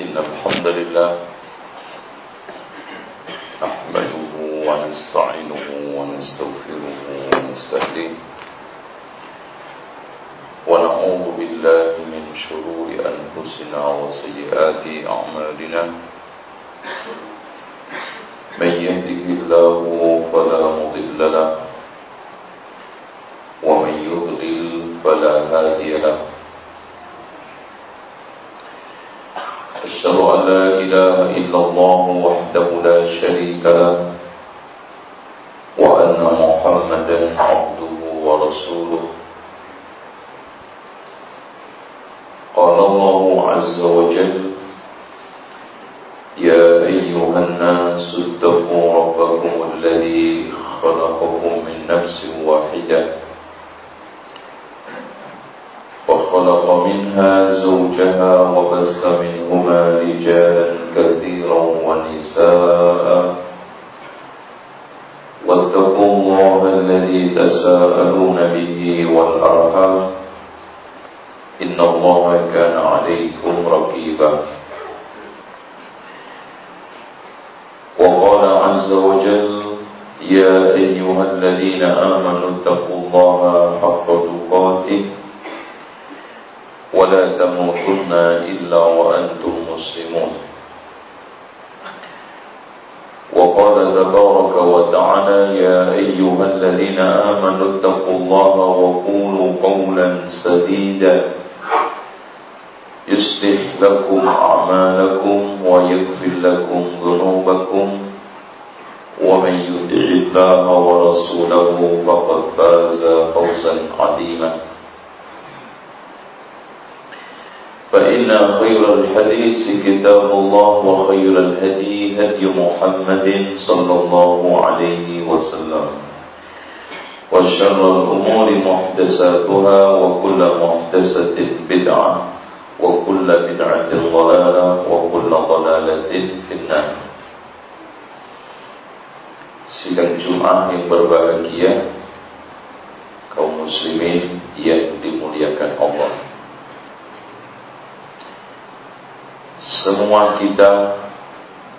إن الحمد لله نحمده ونستعينه ونستغفره ونستهديه ونعوذ بالله من شرور أنفسنا وسيئات أعمالنا. من يهده الله فلا مضل له ومن يضلل فلا هادي له. إله إلا الله وحده لا شريك له وأن محمدا عبده ورسوله. قال الله عز وجل يا أيها الناس اتقوا ربكم الذي خلقكم من نفس واحدة. وخلق منها زوجها وبث منهما رجالا كثيرا ونساء. واتقوا الله الذي تساءلون به والأرحام. إن الله كان عليكم رقيبا. وقال عز وجل يا أيها الذين آمنوا اتقوا الله حق تقاته. ولا تموتن إلا وأنتم مسلمون. وقال تبارك وتعالى يا أيها الذين آمنوا اتقوا الله وقولوا قولا سديدا يصلح لكم أعمالكم ويغفر لكم ذنوبكم ومن يطع الله ورسوله فقد فاز فوزا عظيما. فإن خير الحديث كتاب الله وخير الهدي هدي محمد صلى الله عليه وسلم. وشر الأمور محدثاتها وكل محدثة بدعة وكل بدعة ضلالة وكل ضلالة في النار. Sidang Jum'ah yang berbahagia kaum muslimin yang dimuliakan Allah. Semua kita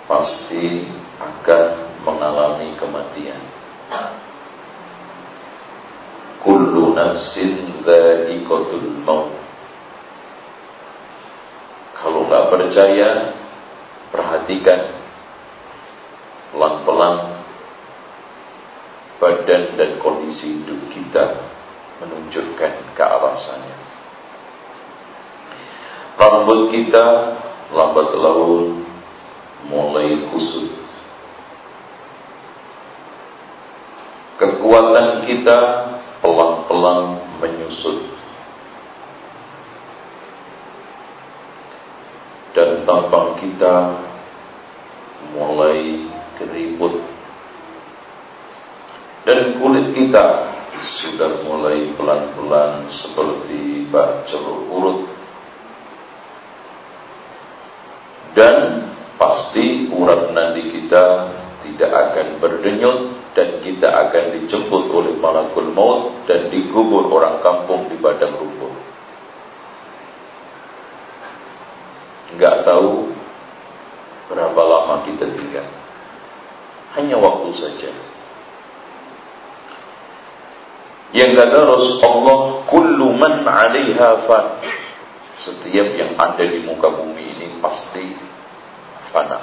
pasti akan mengalami kematian. Kullu nafsin dha'iqatul maut. Kalau nggak percaya, perhatikan. Pelan-pelan badan dan kondisi hidup kita menunjukkan ke arah sana. Rambut kita lambat laun mulai kusut. Kekuatan kita pelan-pelan menyusut. dan tampang kita mulai keriput dan kulit kita sudah mulai pelan-pelan seperti bacel urut dan pasti urat nadi kita tidak akan berdenyut dan kita akan dijemput oleh malakul maut dan dikubur orang kampung di padang rumput nggak tahu berapa lama kita tinggal. Hanya waktu saja. Yang kata Rasulullah, kullu man 'alaiha fan. Setiap yang ada di muka bumi ini pasti fana.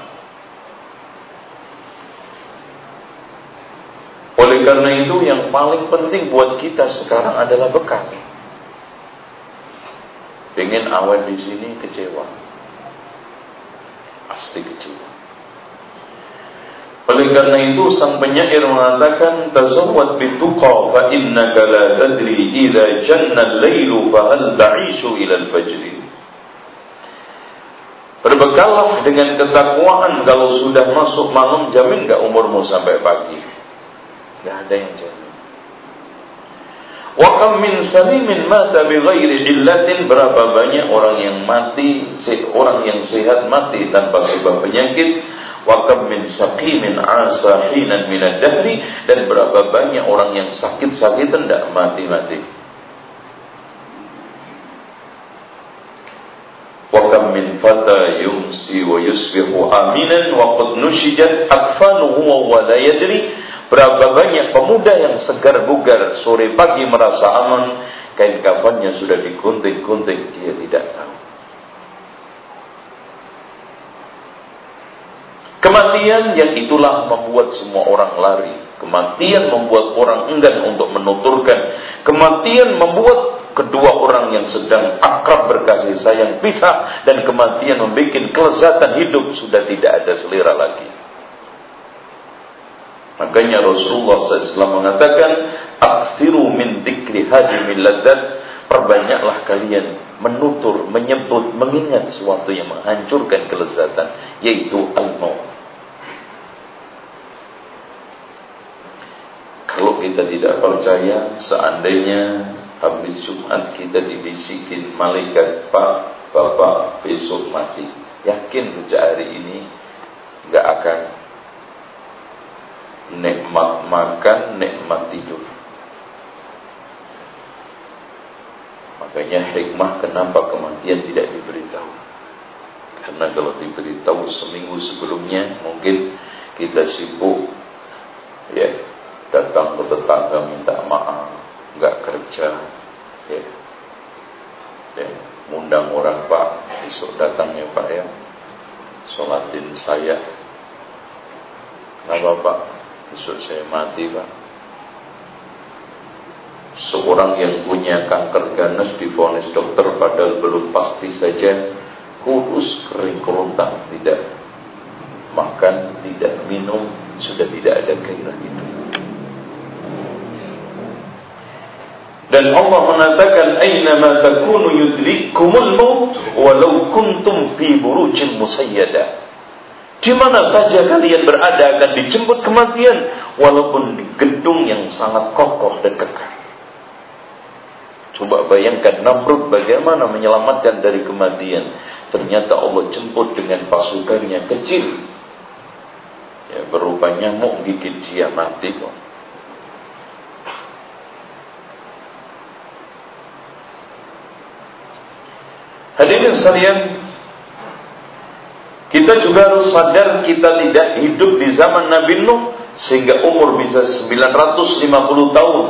Oleh karena itu yang paling penting buat kita sekarang adalah bekal. Pengen awal di sini kecewa pasti kecewa. Oleh karena itu sang penyair mengatakan tazawwad bituqa fa innaka la tadri idza janna al-lailu fa hal ta'ishu ila al-fajr. Berbekallah dengan ketakwaan kalau sudah masuk malam jamin enggak umurmu sampai pagi. Enggak ada yang jamin. Wa min salimin mata bi illatin berapa banyak orang yang mati orang yang sehat mati tanpa sebab penyakit wa min saqimin asa hinan min ad-dahri dan berapa banyak orang yang sakit-sakit tidak mati-mati wa kam min fata yumsi wa yusbihu aminan wa qad nushijat akfanuhu wa la yadri berapa banyak pemuda yang segar bugar sore pagi merasa aman kain kafannya sudah digunting-gunting dia tidak tahu Kematian yang itulah membuat semua orang lari. Kematian membuat orang enggan untuk menuturkan. Kematian membuat kedua orang yang sedang akrab berkasih sayang pisah. Dan kematian membuat kelezatan hidup sudah tidak ada selera lagi. Makanya Rasulullah SAW mengatakan, Aksiru min dikri hadimil ladat. Perbanyaklah kalian menutur, menyebut, mengingat sesuatu yang menghancurkan kelezatan, yaitu al-maut. Kalau kita tidak percaya, seandainya habis Jumat kita dibisikin malaikat Pak, Bapak besok mati. Yakin sejak hari ini nggak akan nikmat makan, nikmat tidur. Makanya hikmah kenapa kematian tidak diberitahu. Karena kalau diberitahu seminggu sebelumnya mungkin kita sibuk ya datang ke tetangga minta maaf, nggak kerja, ya. ya. Undang orang Pak, besok datang ya Pak ya, sholatin saya. Kenapa Pak? Besok saya mati Pak seorang yang punya kanker ganas difonis dokter padahal belum pasti saja kurus kering kerontang tidak makan tidak minum sudah tidak ada gairah itu dan Allah mengatakan aina takunu yudrikumul maut walau kuntum fi burujin musayyada di mana saja kalian berada akan dijemput kematian walaupun di gedung yang sangat kokoh dan kekal Coba bayangkan Namrud bagaimana menyelamatkan dari kematian. Ternyata Allah jemput dengan pasukannya kecil. Ya, berupa nyamuk gigit dia mati kok. Hadirin sekalian, kita juga harus sadar kita tidak hidup di zaman Nabi Nuh sehingga umur bisa 950 tahun.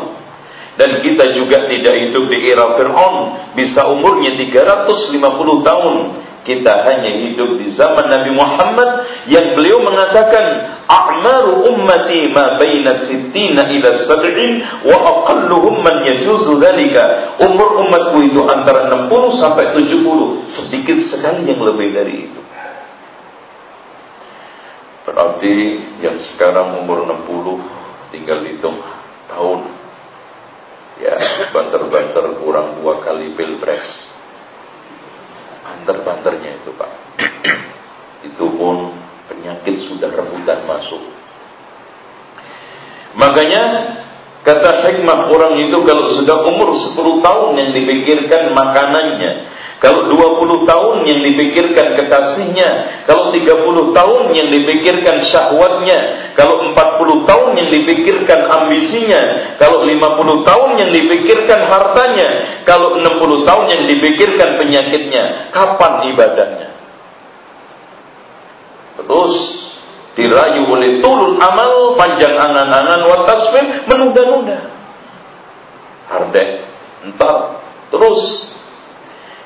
Dan kita juga tidak hidup di era Fir'aun bisa umurnya 350 tahun kita hanya hidup di zaman Nabi Muhammad yang beliau mengatakan a'maru ummati ma baina sittina ila sab'in wa aqalluhum man yajuzu dhalika. Umur umatku itu antara 60 sampai 70 sedikit sekali yang lebih dari itu. Berarti yang sekarang umur 60 tinggal hitung tahun. Ya banter-banter kurang dua kali pilpres banter-banternya itu pak. Itu pun penyakit sudah rebutan masuk. Makanya kata hikmah orang itu kalau sudah umur 10 tahun yang dipikirkan makanannya kalau 20 tahun yang dipikirkan kekasihnya, kalau 30 tahun yang dipikirkan syahwatnya, kalau 40 tahun yang dipikirkan ambisinya, kalau 50 tahun yang dipikirkan hartanya, kalau 60 tahun yang dipikirkan penyakitnya, kapan ibadahnya? Terus dirayu oleh tulul amal, panjang angan-angan, watasfim, menunda-nunda. Hardek, entar, terus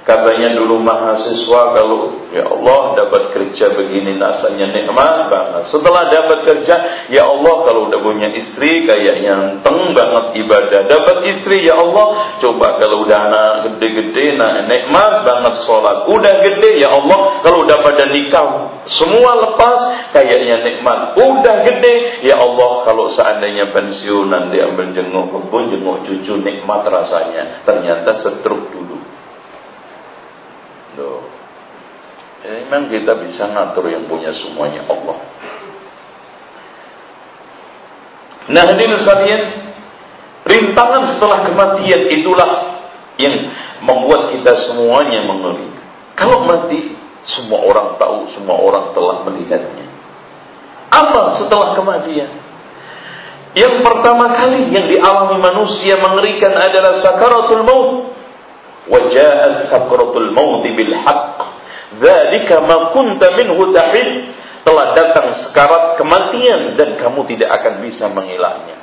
Katanya dulu mahasiswa kalau ya Allah dapat kerja begini rasanya nikmat banget. Setelah dapat kerja, ya Allah kalau udah punya istri kayak nyanteng banget ibadah. Dapat istri ya Allah, coba kalau udah anak gede-gede nah nikmat banget sholat. Udah gede ya Allah kalau udah pada nikah semua lepas kayaknya nikmat. Udah gede ya Allah kalau seandainya pensiun nanti ambil jenguk kebun jenguk cucu nikmat rasanya. Ternyata setruk dulu. Loh. Ya, memang kita bisa ngatur yang punya semuanya Allah. Nah ini sekalian, rintangan setelah kematian itulah yang membuat kita semuanya mengeri. Kalau mati, semua orang tahu, semua orang telah melihatnya. Apa setelah kematian? Yang pertama kali yang dialami manusia mengerikan adalah sakaratul maut. Waja'at sakratul maut bil haqq. Dzalika ma kunta tahid. Telah datang sekarat kematian dan kamu tidak akan bisa mengilangnya.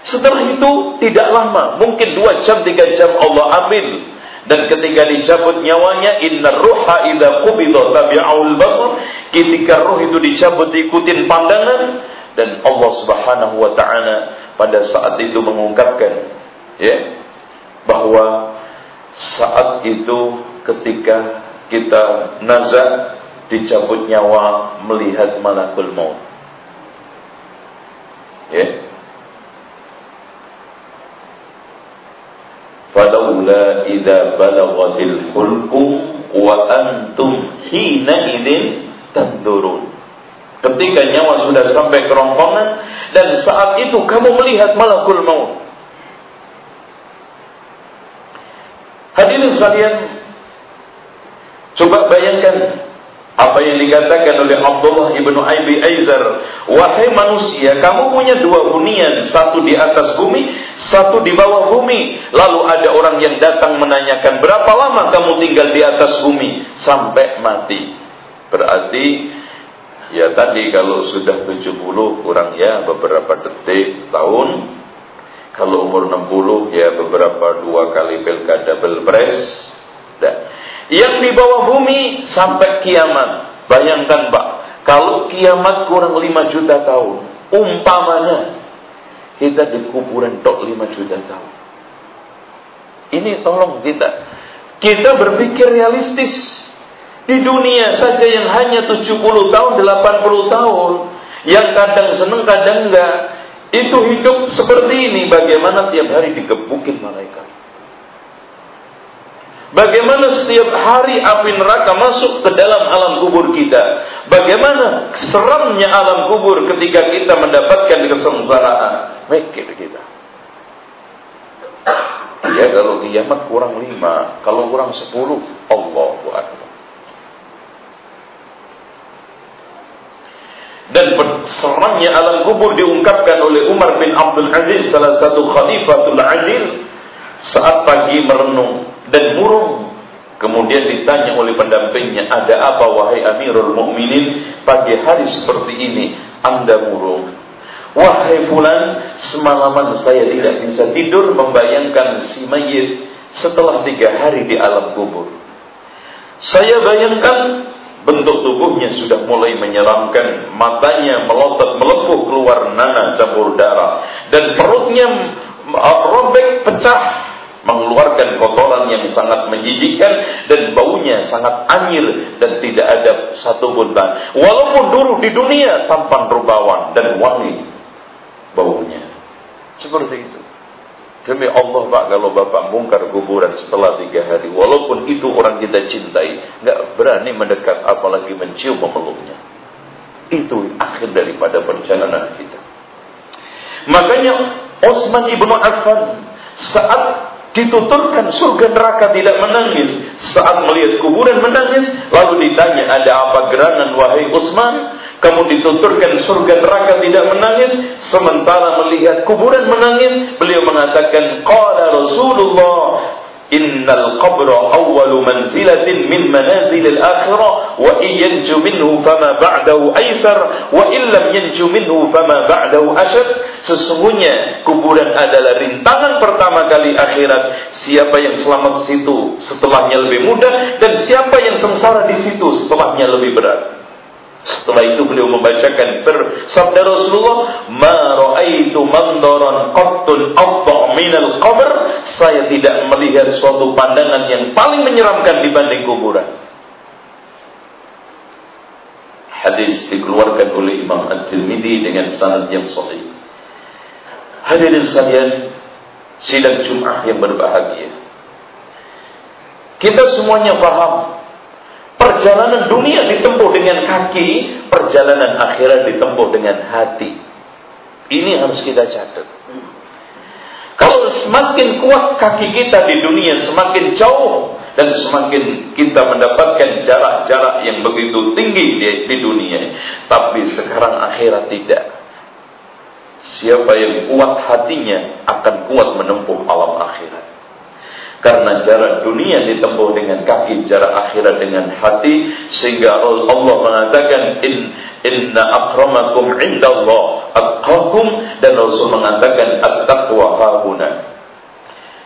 Setelah itu tidak lama, mungkin dua jam tiga jam Allah ambil dan ketika dicabut nyawanya inna ruha idza qubida tabi'ul basar ketika roh itu dicabut ikutin pandangan dan Allah Subhanahu wa taala pada saat itu mengungkapkan ya bahwa saat itu ketika kita nazar dicabut nyawa melihat malakul maut. Ya. Falaula idza balaghatil hulqum wa antum hina idzin tandurun. Ketika nyawa sudah sampai kerongkongan dan saat itu kamu melihat malakul maut. Hadirin sekalian, Coba bayangkan apa yang dikatakan oleh Abdullah ibnu Aibi Aizar, wahai manusia, kamu punya dua hunian, satu di atas bumi, satu di bawah bumi. Lalu ada orang yang datang menanyakan, berapa lama kamu tinggal di atas bumi sampai mati? Berarti ya tadi kalau sudah 70 kurang ya beberapa detik tahun. Kalau umur 60 ya beberapa dua kali pilkada pilpres. Dan yang di bawah bumi sampai kiamat. Bayangkan Pak, kalau kiamat kurang 5 juta tahun, umpamanya kita di kuburan tok 5 juta tahun. Ini tolong kita. Kita berpikir realistis. Di dunia saja yang hanya 70 tahun, 80 tahun. Yang kadang senang, kadang enggak. Itu hidup seperti ini. Bagaimana tiap hari digebukin malaikat. Bagaimana setiap hari api neraka masuk ke dalam alam kubur kita? Bagaimana seramnya alam kubur ketika kita mendapatkan kesengsaraan? Mikir kita. Ya kalau kiamat kurang lima, kalau kurang sepuluh, Allahu Akbar. Dan seramnya alam kubur diungkapkan oleh Umar bin Abdul Aziz, salah satu khalifatul adil, saat pagi merenung dan murung. Kemudian ditanya oleh pendampingnya, ada apa wahai Amirul Mukminin pagi hari seperti ini Anda murung? Wahai fulan, semalaman saya tidak bisa tidur membayangkan si mayit setelah tiga hari di alam kubur. Saya bayangkan bentuk tubuhnya sudah mulai menyeramkan, matanya melotot melepuh keluar nanah campur darah dan perutnya robek pecah mengeluarkan kotoran yang sangat menjijikkan dan baunya sangat anyir dan tidak ada satu pun bahan. Walaupun dulu di dunia tampan rupawan dan wangi baunya. Seperti itu. Demi Allah Pak kalau Bapak bongkar kuburan setelah tiga hari Walaupun itu orang kita cintai nggak berani mendekat apalagi mencium memeluknya. Itu akhir daripada perjalanan kita. Makanya Osman ibnu Affan Saat dituturkan surga neraka tidak menangis saat melihat kuburan menangis lalu ditanya ada apa gerangan wahai Utsman kamu dituturkan surga neraka tidak menangis sementara melihat kuburan menangis beliau mengatakan qala Rasulullah Innal qabra awwalu manzilatin min manazilil akhirah wa yanju minhu fama ba'dahu aisar wa in lam yanju minhu fama ba'dahu ashad sesungguhnya kuburan adalah rintangan pertama kali akhirat. Siapa yang selamat situ setelahnya lebih mudah dan siapa yang sengsara di situ setelahnya lebih berat setelah itu beliau membacakan bersabda Rasulullah, "Ma ra'aitu mandaran qattun afdha minal qabr." Saya tidak melihat suatu pandangan yang paling menyeramkan dibanding kuburan. Hadis dikeluarkan oleh Imam At-Tirmidzi dengan sanad yang sahih. Hadirin sekalian, sidang Jumat yang berbahagia. Kita semuanya paham Perjalanan dunia ditempuh dengan kaki, perjalanan akhirat ditempuh dengan hati. Ini harus kita catat. Kalau semakin kuat kaki kita di dunia, semakin jauh dan semakin kita mendapatkan jarak-jarak yang begitu tinggi di, di dunia. Tapi sekarang akhirat tidak. Siapa yang kuat hatinya akan kuat menempuh alam akhirat. Karena jarak dunia ditempuh dengan kaki, jarak akhirat dengan hati, sehingga Allah mengatakan in inna akramakum indallah atqakum dan Rasul mengatakan at-taqwa hahuna.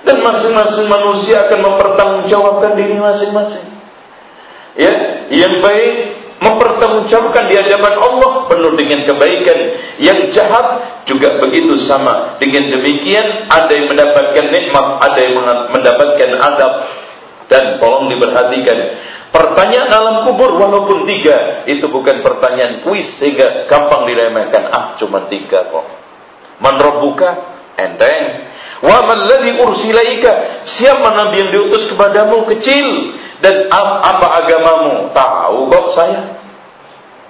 Dan masing-masing manusia akan mempertanggungjawabkan diri masing-masing. Ya, yang baik mempertanggungjawabkan di hadapan Allah penuh dengan kebaikan. Yang jahat juga begitu sama. Dengan demikian ada yang mendapatkan nikmat ada yang mendapatkan adab. Dan tolong diperhatikan. Pertanyaan alam kubur walaupun tiga itu bukan pertanyaan kuis sehingga gampang diremehkan. Ah cuma tiga kok. Menrobuka enteng. Wa man ladzi ursilaika siapa nabi yang diutus kepadamu? Kecil dan apa agamamu? Tahu kok saya.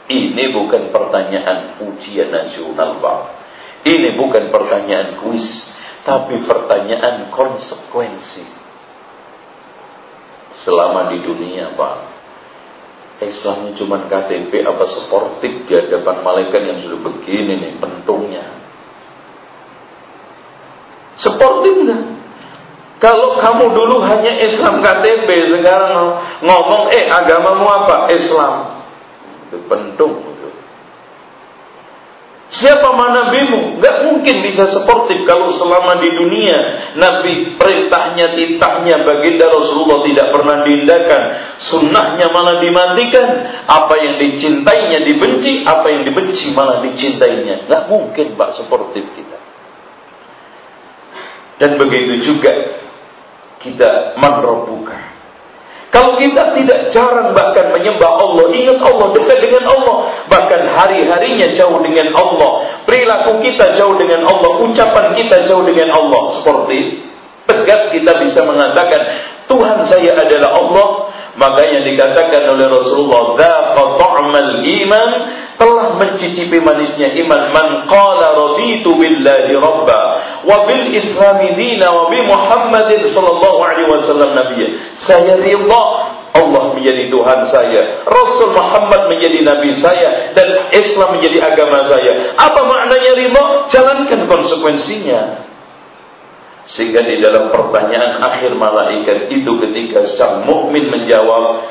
Ini bukan pertanyaan ujian nasional, Pak. Ini bukan pertanyaan kuis, tapi pertanyaan konsekuensi. Selama di dunia, Pak, Islamnya cuma KTP apa sportif di hadapan malaikat yang sudah begini nih pentungnya. Sportif enggak? Kalau kamu dulu hanya Islam KTP, sekarang ngomong, eh agamamu apa? Islam. Itu pentung. Siapa nabimu? Gak mungkin bisa sportif kalau selama di dunia Nabi perintahnya, titahnya baginda Rasulullah tidak pernah diindahkan. Sunnahnya malah dimatikan. Apa yang dicintainya dibenci, apa yang dibenci malah dicintainya. Gak mungkin Pak sportif kita. Dan begitu juga kita manrobuka. Kalau kita tidak jarang bahkan menyembah Allah, ingat Allah, dekat dengan Allah, bahkan hari-harinya jauh dengan Allah, perilaku kita jauh dengan Allah, ucapan kita jauh dengan Allah, seperti tegas kita bisa mengatakan Tuhan saya adalah Allah, Makanya dikatakan oleh Rasulullah, "Dzaqa ta'mal iman," telah mencicipi manisnya iman. Man qala raditu billahi rabba wa bil islami dina wa bi Muhammadin sallallahu alaihi wasallam nabiyya. Saya ridha Allah menjadi Tuhan saya, Rasul Muhammad menjadi nabi saya dan Islam menjadi agama saya. Apa maknanya ridha? Jalankan konsekuensinya. Sehingga di dalam pertanyaan akhir malaikat itu ketika sang mukmin menjawab,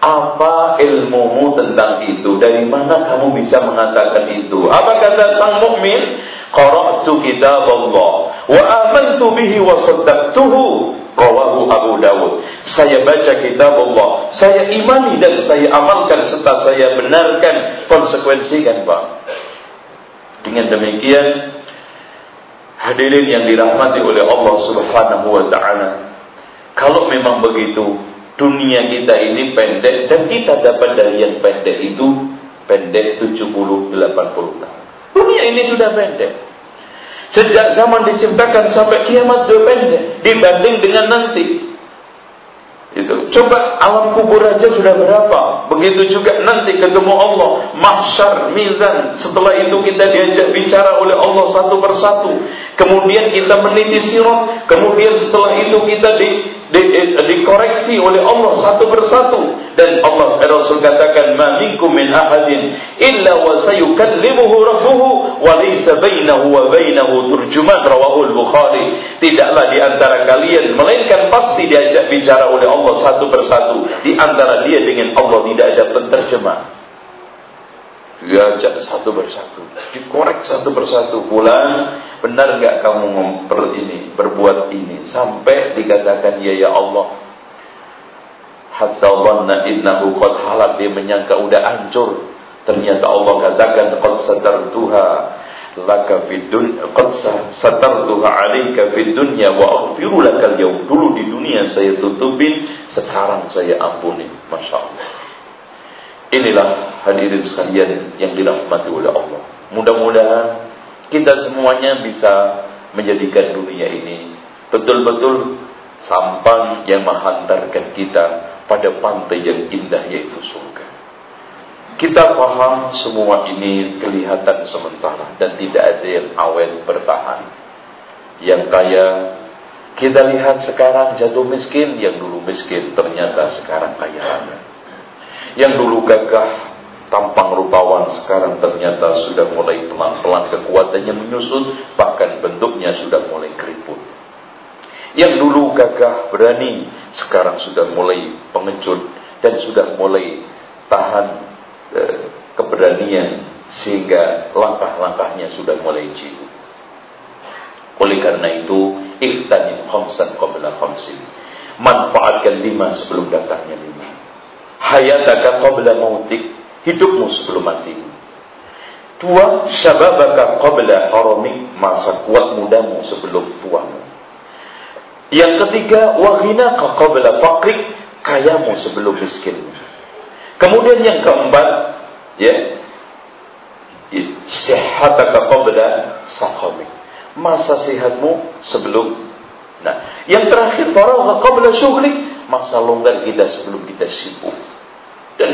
apa ilmumu tentang itu? Dari mana kamu bisa mengatakan itu? Apa kata sang mukmin? Qara'tu kitab Allah wa amantu bihi wa saddaqtuhu. Rawahu Abu Dawud. Saya baca kitab Allah, saya imani dan saya amalkan serta saya benarkan konsekuensi kan Pak. Dengan demikian Hadirin yang dirahmati oleh Allah Subhanahu wa taala. Kalau memang begitu, dunia kita ini pendek dan kita dapat dari yang pendek itu pendek 70 80 tahun. Dunia ini sudah pendek. Sejak zaman diciptakan sampai kiamat sudah pendek dibanding dengan nanti. Itu. Coba alam kubur aja sudah berapa? Begitu juga nanti ketemu Allah, mahsyar, mizan. Setelah itu kita diajak bicara oleh Allah satu persatu. Kemudian kita meniti sirat, kemudian setelah itu kita di di, di, dikoreksi oleh Allah satu persatu. Dan Allah Rasul katakan ma minkum min ahadin illa wa sayukallimuhu rabbuhu wa laysa bainahu wa bainahu turjuman. Rawahu al-Bukhari tidaklah di antara kalian melainkan pasti diajak bicara oleh Allah satu persatu. Di antara dia dengan Allah tidak ada penterjemah diajak satu persatu. Dikorek satu persatu. Bulan benar nggak kamu memper ini berbuat ini? Sampai dikatakan ya ya Allah. Hatta dhanna innahu qad halak dia menyangka udah hancur. Ternyata Allah katakan qad satartuha laka fid dunya qad satartuha alayka fid dunya wa aghfiru lakal yawm dulu di dunia saya tutupin sekarang saya ampuni. Masyaallah inilah hadirin sekalian yang dirahmati oleh Allah mudah-mudahan kita semuanya bisa menjadikan dunia ini betul-betul sampan yang menghantarkan kita pada pantai yang indah yaitu surga. Kita paham semua ini kelihatan sementara dan tidak ada yang awet bertahan. Yang kaya kita lihat sekarang jatuh miskin, yang dulu miskin ternyata sekarang kaya raya. Yang dulu gagah tampang rupawan sekarang ternyata sudah mulai pelan-pelan kekuatannya menyusut bahkan bentuknya sudah mulai keriput Yang dulu gagah berani, sekarang sudah mulai pengecut dan sudah mulai tahan eh, keberanian sehingga langkah-langkahnya sudah mulai jitu. Oleh karena itu, ikhtanim khamsan qabla khamsin. Manfaatkan lima sebelum datangnya lima. Hayataka qabla mautik. Hidupmu sebelum mati. Dua, syababaka qabla haramik. Masa kuat mudamu sebelum tuamu. Yang ketiga, waghinaka qabla faqrik, kayamu sebelum miskin. Kemudian yang keempat, ya, sehataka qabla saqamik. Masa sehatmu sebelum Nah, yang terakhir faragha qabla syughlik, masa longgar kita sebelum kita sibuk.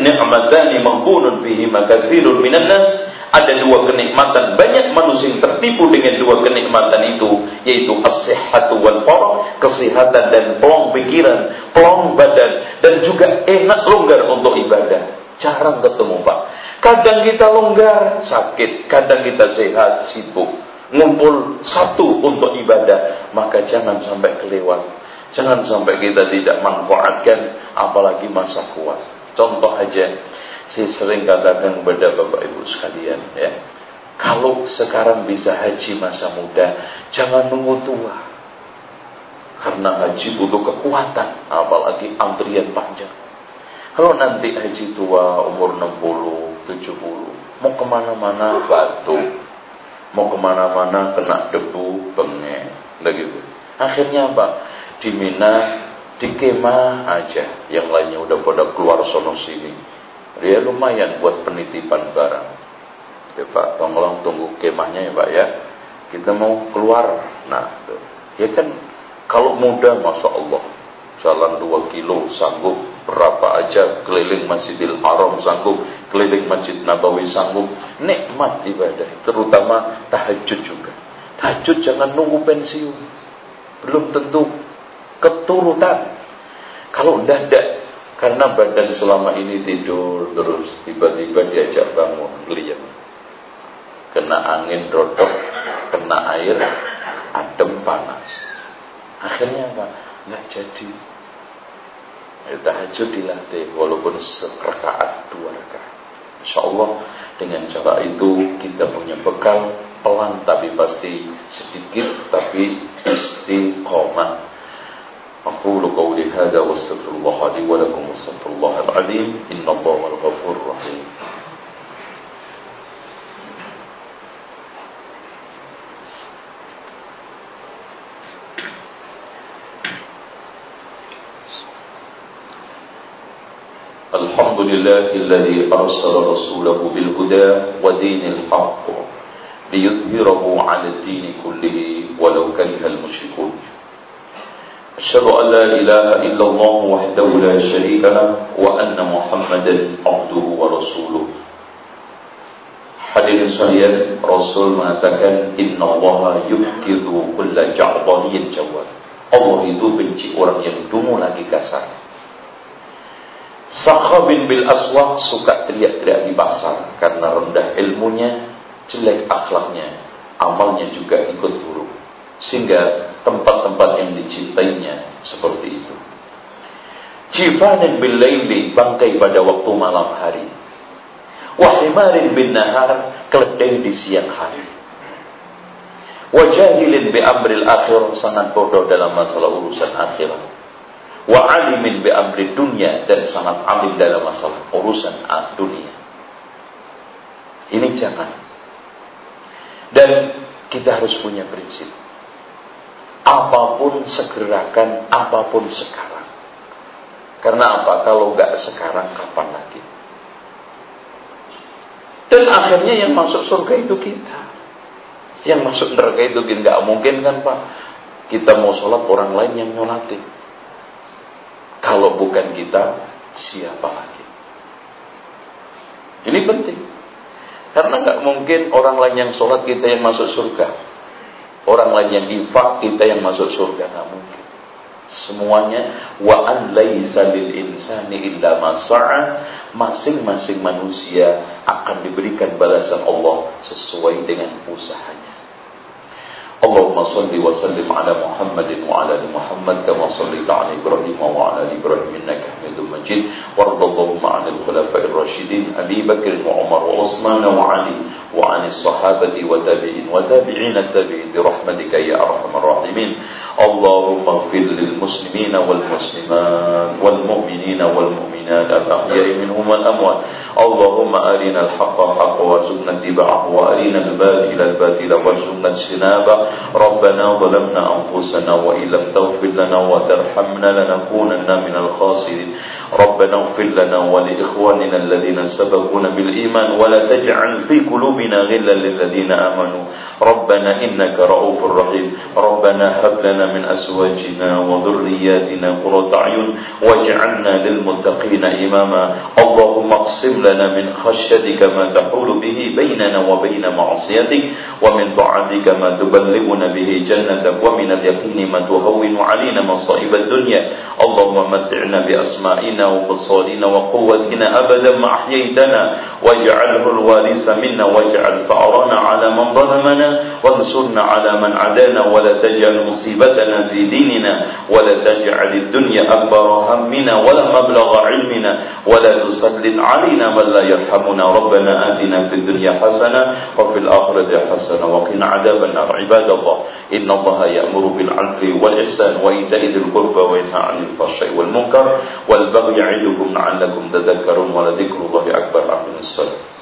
Ni'matani maghbunun fihi makatsirun minan nas. Ada dua kenikmatan. Banyak manusia yang tertipu dengan dua kenikmatan itu yaitu as-sihhatu wal farah kesehatan dan pelong pikiran pelong badan dan juga enak longgar untuk ibadah. Jarang ketemu Pak. Kadang kita longgar sakit. Kadang kita sehat sibuk. Ngumpul satu untuk ibadah. Maka jangan sampai kelewat. Jangan sampai kita tidak manfaatkan apalagi masa kuat Contoh aja, saya sering katakan kepada Bapak Ibu sekalian ya. Kalau sekarang bisa haji masa muda, jangan nunggu tua. Karena haji butuh kekuatan, apalagi antrian panjang. Kalau nanti haji tua umur 60, 70, mau ke mana-mana batu, mau ke mana-mana kena debu, bengek, begitu. Akhirnya apa? Di Mina di kemah aja. Yang lainnya udah pada keluar sono sini. Dia lumayan buat penitipan barang. Ya Pak tolong tunggu kemahnya ya Pak ya. Kita mau keluar. Nah tuh. ya kan kalau muda Masya Allah jalan dua kilo sanggup. Berapa aja keliling Masjidil Haram sanggup. Keliling Masjid Nabawi sanggup. Nikmat ibadah terutama tahajud juga. Tahajud jangan nunggu pensiun. Belum tentu keturutan. Kalau dadak karena badan selama ini tidur terus tiba-tiba diajak bangun lihat kena angin rodok kena air adem panas. Akhirnya apa? Nggak jadi. Ya, tahajud dilatih walaupun sekerkaat dua rakaat. Insya Allah dengan cara itu kita punya bekal pelan tapi pasti sedikit tapi istiqomah أقول قولي هذا واستغفر الله لي ولكم واستغفر الله العظيم إن الله الغفور الرحيم. الحمد لله الذي أرسل رسوله بالهدى ودين الحق ليظهره على الدين كله ولو كره المشركون. أشهد أن لا إله إلا الله وحده لا شريك له وأن محمدا عبده ورسوله. Hadirin رسول Rasul mengatakan Inna Allah يفكر كل ja'baniyin jawab Allah itu benci orang yang dungu lagi kasar. Sakha bin Bil Aswah suka teriak-teriak di pasar Karena rendah ilmunya, jelek akhlaknya Amalnya juga ikut buruk. Sehingga tempat-tempat yang dicintainya seperti itu. Jifanin bil laili bangkai pada waktu malam hari. Wahimarin bin nahar keledai di siang hari. Wajahilin bi amril akhir sangat bodoh dalam masalah urusan akhirat. Wa alimin bi amri dunia dan sangat alim dalam masalah urusan dunia. Ini jangan. Dan kita harus punya prinsip apa pun segerakan, apa pun sekarang. Karena apa? Kalau nggak sekarang, kapan lagi? Dan akhirnya yang masuk surga itu kita. Yang masuk neraka itu. Nggak mungkin kan Pak? Kita mau sholat orang lain yang nyolatin. Kalau bukan kita, siapa lagi? Ini penting. Karena nggak mungkin orang lain yang sholat kita yang masuk surga. Orang lain yang infak, kita yang masuk surga nggak mungkin. Semuanya wa an laisa lil insani illa ma Masing-masing manusia akan diberikan balasan Allah sesuai dengan usahanya. Allah اللهم صل وسلم على محمد وعلى ال محمد كما صليت على ابراهيم وعلى ال ابراهيم انك حميد مجيد وارض اللهم عن الخلفاء الراشدين ابي بكر وعمر وعثمان وعلي وعن الصحابة والتابعين وتابعين التابعين برحمتك يا أرحم الراحمين. اللهم اغفر للمسلمين والمسلمات والمؤمنين والمؤمنات الأحياء منهم والأموات. اللهم أرنا الحق حقا وارزقنا اتباعه وأرنا الباطل الباطل وارزقنا اجتنابه. ربنا ظلمنا أنفسنا وإن لم تغفر لنا وترحمنا لنكونن من الخاسرين. ربنا اغفر لنا ولإخواننا الذين سبقونا بالإيمان. ولا تجعل في قلوبنا غلا للذين امنوا. ربنا انك رؤوف رحيم. ربنا هب لنا من ازواجنا وذرياتنا قرة اعين واجعلنا للمتقين اماما. اللهم اقسم لنا من خشيتك ما تحول به بيننا وبين معصيتك ومن طاعتك ما تبلغنا به جنتك ومن اليقين ما تهون علينا مصائب الدنيا. اللهم متعنا بأسمائنا وبصارنا وقوتنا أبدا ما أحييتنا. واجعله الوارث منا واجعل ثأرنا على من ظلمنا وانصرنا على من عدانا ولا تجعل مصيبتنا في ديننا ولا تجعل الدنيا أكبر همنا ولا مبلغ علمنا ولا تسلط علينا من لا يرحمنا. ربنا آتنا في الدنيا حسنة وفي الآخرة حسنة وقنا عذاب النار. عباد الله إن الله يأمر بالعدل والإحسان وإيتاء ذي القربى وينهى عن الفحشاء والمنكر والبغي يعظكم لعلكم تذكرون ولذكر الله أكبر. أقم الصلاة